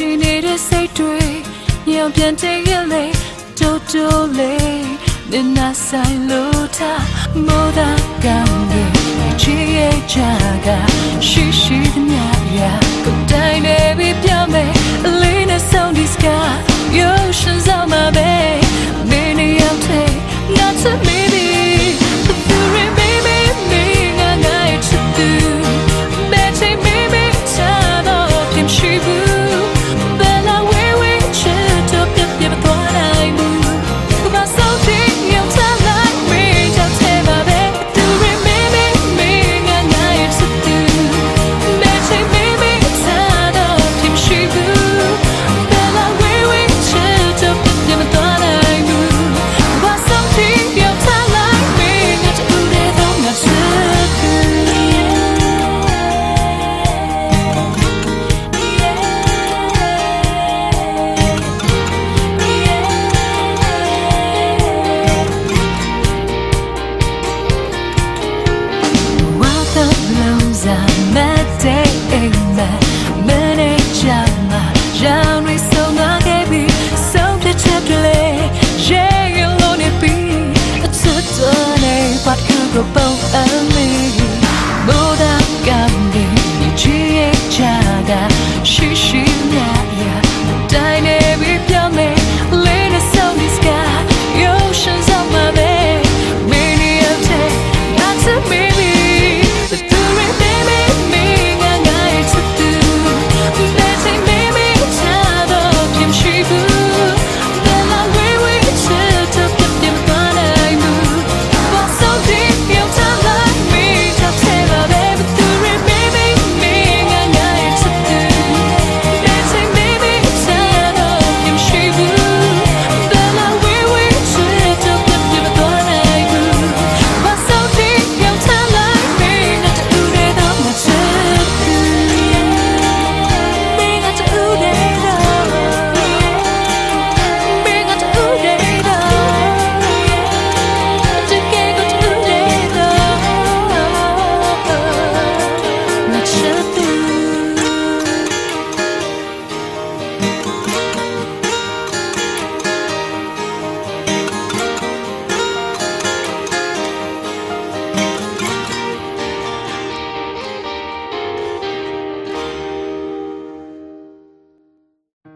တုံရှိနေတဲ့စိတ်တွေညောင်ပြန်တဲ့ရလေတိုးတိုးလေးနင်နာဆိုင်လို့ထားမိုးသာကောင်းရဲ့ချီရဲ့ချာကရှိရှိသမျှရာကိုယ်တိုင်နေပြီးပြော 目覚めて今